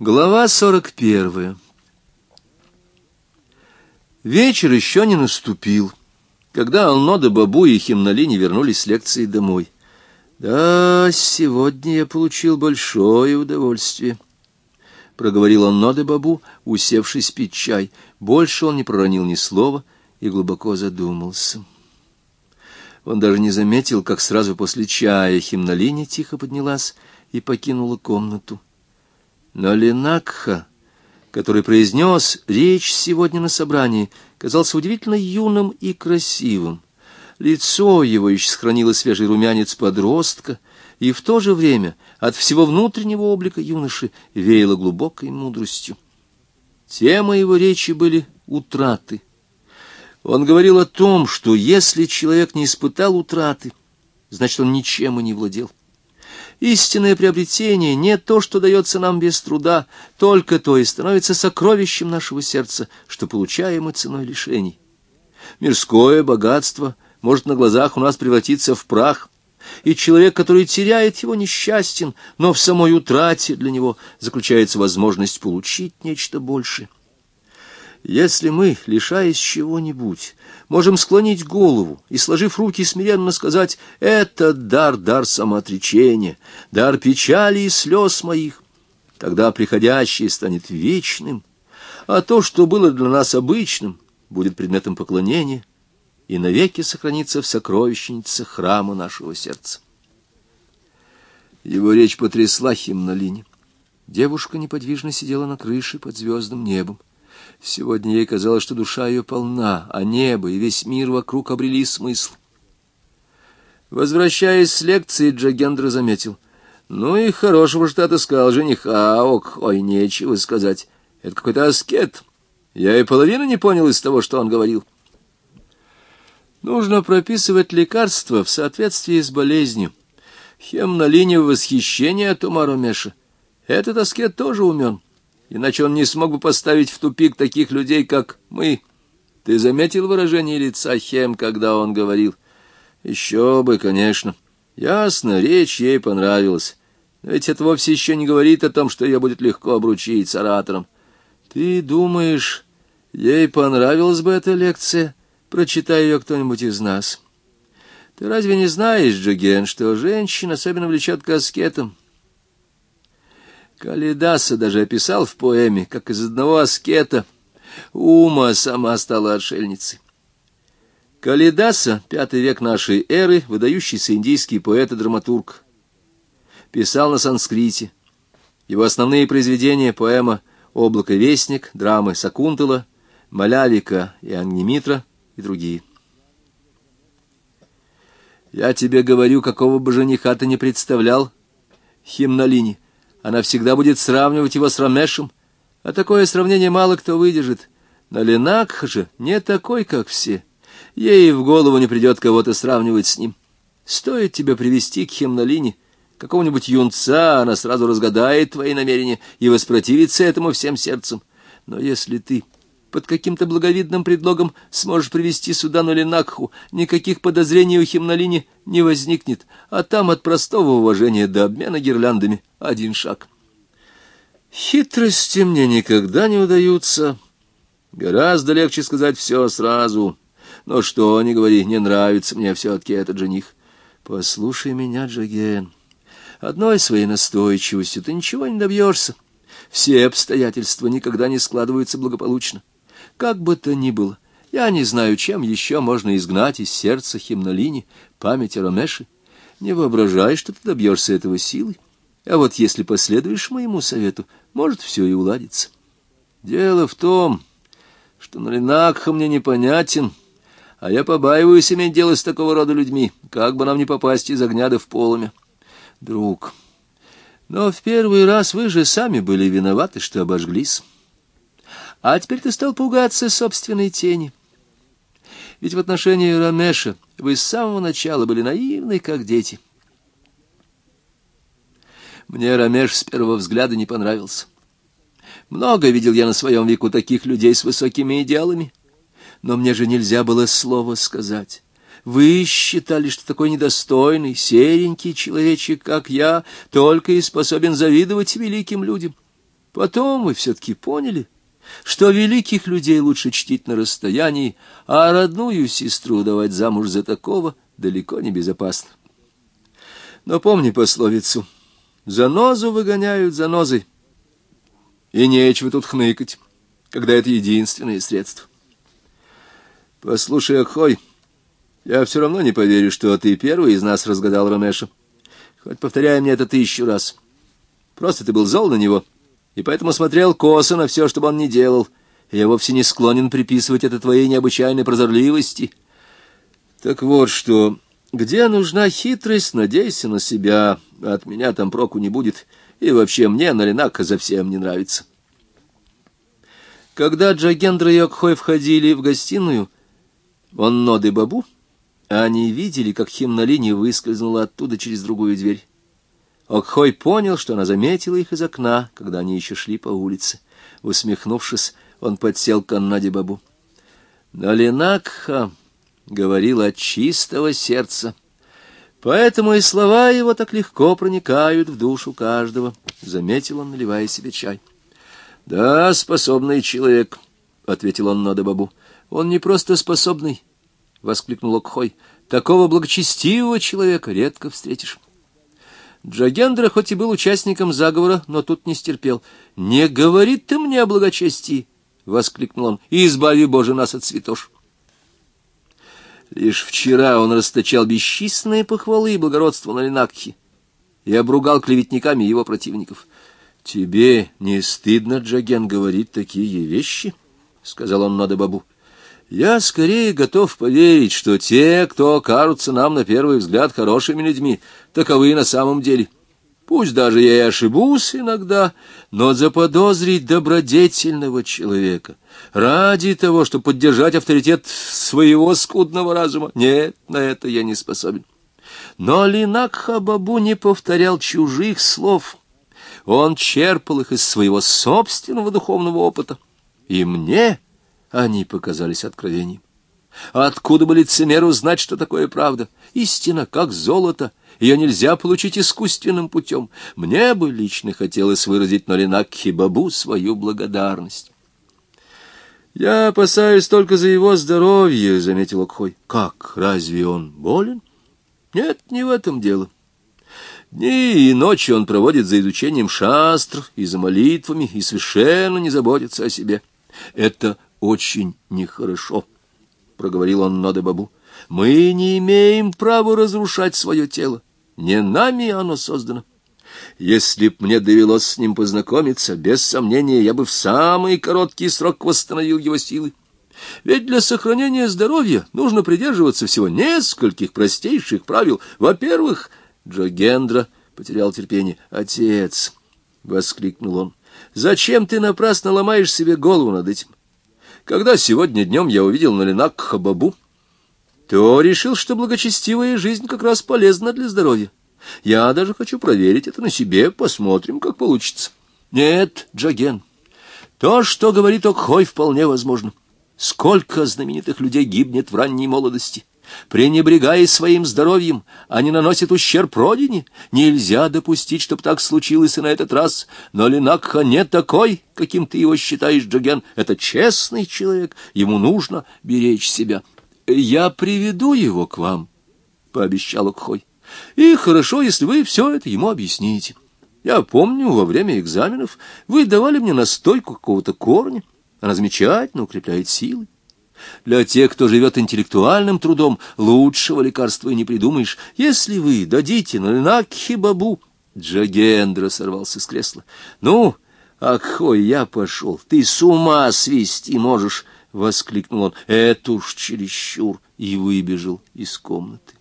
Глава сорок первая Вечер еще не наступил, когда Алнода Бабу и Химнали вернулись с лекции домой. «Да, сегодня я получил большое удовольствие», — проговорил Алнода Бабу, усевшись пить чай. Больше он не проронил ни слова и глубоко задумался. Он даже не заметил, как сразу после чая Химналиня тихо поднялась и покинула комнату. Но Ленакха, который произнес речь сегодня на собрании, казался удивительно юным и красивым. Лицо его еще сохранило свежий румянец подростка, и в то же время от всего внутреннего облика юноши веяло глубокой мудростью. Темы его речи были утраты. Он говорил о том, что если человек не испытал утраты, значит, он ничем и не владел. Истинное приобретение не то, что дается нам без труда, только то и становится сокровищем нашего сердца, что получаем и ценой лишений. Мирское богатство может на глазах у нас превратиться в прах, и человек, который теряет его, несчастен, но в самой утрате для него заключается возможность получить нечто большее. Если мы, лишаясь чего-нибудь, можем склонить голову и, сложив руки, смиренно сказать «Это дар, дар самоотречения, дар печали и слез моих», тогда приходящее станет вечным, а то, что было для нас обычным, будет предметом поклонения и навеки сохранится в сокровищнице храма нашего сердца. Его речь потрясла Химнолине. Девушка неподвижно сидела на крыше под звездным небом. Сегодня ей казалось, что душа ее полна, а небо и весь мир вокруг обрели смысл. Возвращаясь с лекции, Джагендра заметил. Ну и хорошего что отыскал жениха, ок, ой, нечего сказать. Это какой-то аскет. Я и половину не понял из того, что он говорил. Нужно прописывать лекарства в соответствии с болезнью. Хем на линии восхищения от Умару Меша. Этот аскет тоже умен иначе он не смог бы поставить в тупик таких людей, как мы. Ты заметил выражение лица Хем, когда он говорил? Еще бы, конечно. Ясно, речь ей понравилась. Но ведь это вовсе еще не говорит о том, что ее будет легко обручить оратором. Ты думаешь, ей понравилась бы эта лекция, прочитая ее кто-нибудь из нас? Ты разве не знаешь, Джоген, что женщин особенно влечет к аскетам? Калидаса даже описал в поэме, как из одного аскета Ума сама стала отшельницей. Калидаса, пятый век нашей эры, выдающийся индийский поэт и драматург, писал на санскрите. Его основные произведения — поэма «Облако-вестник», драмы «Сакунтала», «Малявика» и «Агнимитра» и другие. «Я тебе говорю, какого бы жениха ты не представлял, Химнолини, она всегда будет сравнивать его с Рамешем, а такое сравнение мало кто выдержит. Но Ленакх же не такой, как все. Ей в голову не придет кого-то сравнивать с ним. Стоит тебе привести к Хемнолине какого-нибудь юнца, она сразу разгадает твои намерения и воспротивится этому всем сердцем. Но если ты под каким-то благовидным предлогом сможешь привести сюда Нулинакху, никаких подозрений у Химнолини не возникнет, а там от простого уважения до обмена гирляндами один шаг. Хитрости мне никогда не удаются. Гораздо легче сказать все сразу. Но что ни говори, не нравится мне все-таки этот жених. Послушай меня, Джаген. Одной своей настойчивостью ты ничего не добьешься. Все обстоятельства никогда не складываются благополучно. Как бы то ни было, я не знаю, чем еще можно изгнать из сердца Химнолини память о Ромеше. Не воображай, что ты добьешься этого силой. А вот если последуешь моему совету, может, все и уладится. Дело в том, что Налинакха мне непонятен, а я побаиваюсь иметь дело с такого рода людьми, как бы нам не попасть из огня да в полымя. Друг, но в первый раз вы же сами были виноваты, что обожглись. А теперь ты стал пугаться собственной тени. Ведь в отношении Рамеша вы с самого начала были наивны, как дети. Мне Рамеш с первого взгляда не понравился. Много видел я на своем веку таких людей с высокими идеалами, но мне же нельзя было слова сказать. Вы считали, что такой недостойный, серенький человечек, как я, только и способен завидовать великим людям. Потом мы все-таки поняли, что великих людей лучше чтить на расстоянии, а родную сестру давать замуж за такого далеко не безопасно. Но помни пословицу «Занозу выгоняют занозой». И нечего тут хныкать, когда это единственное средство. Послушай, Ахой, я все равно не поверю, что ты первый из нас разгадал Ромеша. Хоть повторяй мне это тысячу раз. Просто ты был зол на него, и поэтому смотрел косо на все, что бы он ни делал. я вовсе не склонен приписывать это твоей необычайной прозорливости. Так вот что, где нужна хитрость, надейся на себя, от меня там проку не будет, и вообще мне Налинака совсем не нравится. Когда Джагендра и Окхой входили в гостиную, он ноды бабу, а они видели, как Химнолини выскользнула оттуда через другую дверь. Окхой понял, что она заметила их из окна, когда они еще шли по улице. Усмехнувшись, он подсел к Аннаде бабу. «Налинакха!» — говорил от чистого сердца. Поэтому и слова его так легко проникают в душу каждого, — заметил он, наливая себе чай. — Да, способный человек, — ответил он Нода Бабу. — Он не просто способный, — воскликнул Окхой. — Такого благочестивого человека редко встретишь. Джагендра хоть и был участником заговора, но тут не стерпел. — Не говори ты мне о благочестии! — воскликнул он. — Избави, Боже, нас от святош! Лишь вчера он расточал бесчисленные похвалы и благородство на Ленакхе и обругал клеветниками его противников. — Тебе не стыдно, Джаген, говорить такие вещи? — сказал он Нада Бабу. — Я скорее готов поверить, что те, кто кажутся нам на первый взгляд хорошими людьми, таковы на самом деле. — Пусть даже я и ошибусь иногда, но заподозрить добродетельного человека ради того, чтобы поддержать авторитет своего скудного разума, нет, на это я не способен. Но Линакха Бабу не повторял чужих слов. Он черпал их из своего собственного духовного опыта. И мне они показались откровением. Откуда бы лицемеру знать, что такое правда? Истина, как золото — ее нельзя получить искусственным путем. Мне бы лично хотелось выразить Нолинакхи Бабу свою благодарность. «Я опасаюсь только за его здоровье», — заметил Окхой. «Как? Разве он болен?» «Нет, не в этом дело. Дни и ночи он проводит за изучением шастр и за молитвами, и совершенно не заботится о себе. Это очень нехорошо», — проговорил он Ноде Бабу. Мы не имеем права разрушать свое тело. Не нами оно создано. Если б мне довелось с ним познакомиться, без сомнения, я бы в самый короткий срок восстановил его силы. Ведь для сохранения здоровья нужно придерживаться всего нескольких простейших правил. Во-первых, Джогендра потерял терпение. «Отец!» — воскликнул он. «Зачем ты напрасно ломаешь себе голову над этим? Когда сегодня днем я увидел Налинак Хабабу, то решил, что благочестивая жизнь как раз полезна для здоровья. Я даже хочу проверить это на себе, посмотрим, как получится. Нет, Джаген, то, что говорит Окхой, вполне возможно. Сколько знаменитых людей гибнет в ранней молодости. Пренебрегая своим здоровьем, они наносят ущерб родине. Нельзя допустить, чтобы так случилось и на этот раз. Но Ленакха не такой, каким ты его считаешь, Джаген. Это честный человек, ему нужно беречь себя. — Я приведу его к вам, — пообещал Окхой. — И хорошо, если вы все это ему объясните. Я помню, во время экзаменов вы давали мне настойку какого-то корня. Она замечательно укрепляет силы. Для тех, кто живет интеллектуальным трудом, лучшего лекарства и не придумаешь. Если вы дадите Налинакхи Бабу... Джагендра сорвался с кресла. — Ну, Акхой, я пошел. Ты с ума свести можешь. — воскликнул он. — Это уж чересчур! И выбежал из комнаты.